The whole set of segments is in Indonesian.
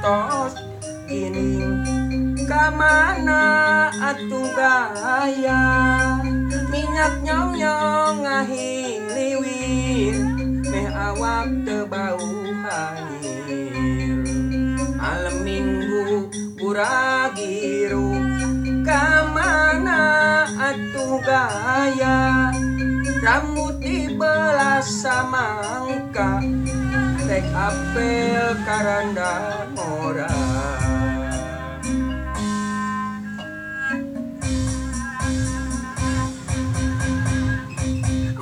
mitos ini kamana atuh gaya? Minyak nyong nyong ngahiliwir meh awak teu bau hanyir. Malam minggu buragiru kamana atuh gaya? Rambut dibelas samangka tek apel karanda mora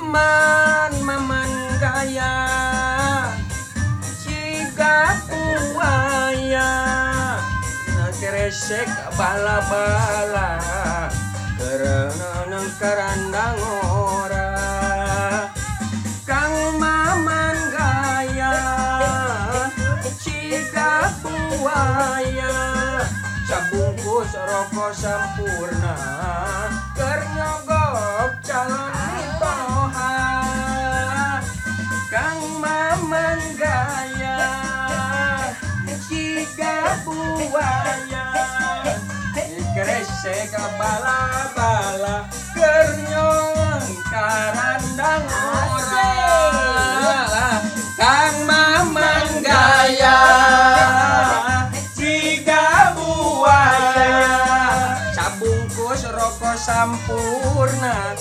man maman gaya Jika buaya Nakeresek bala-bala Karena nang karandang ora Rokok sampurna Kernyogok calon mitoha Kang maman gaya Jika buaya. Kresek bala-bala Kernyong karandang Rokok sampurna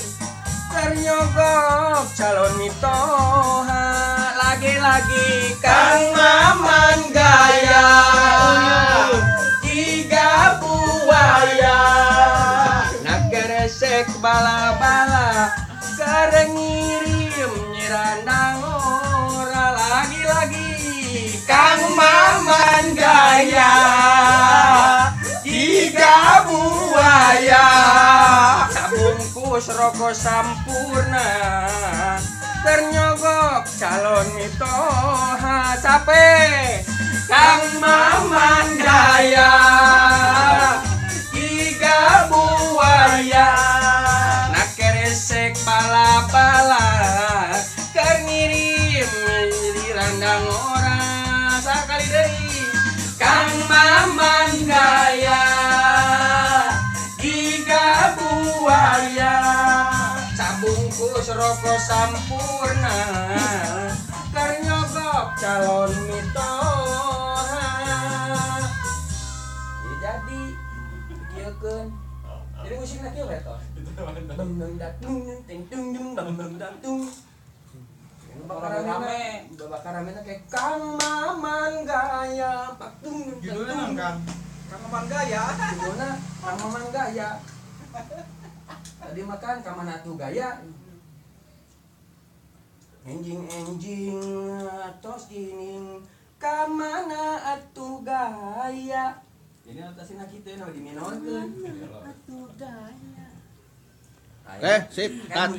ternyogok calon mitoha lagi-lagi kang maman gaya. Tiga buaya nak keresek bala-bala kareng rokok sampurna. Ternyogok calon mitoha sape rokok sampurna kernyogok calon mitoha. Ya, jadi kieukeun jadi musiknya kieu we tos bem bem datung ting tung dung bem bem datung bakar rame bakar rame kayak kang maman gaya pak tung Judulnya naon, Kang? Kang Maman Gaya. Judulnya kang maman gaya. Tadi makan kamana tuh gaya enjing enjing tos dining kamana atuh gaya jadi atasin kita nu diminorkeun Atuh gaya. Aya. Eh, sip, cut.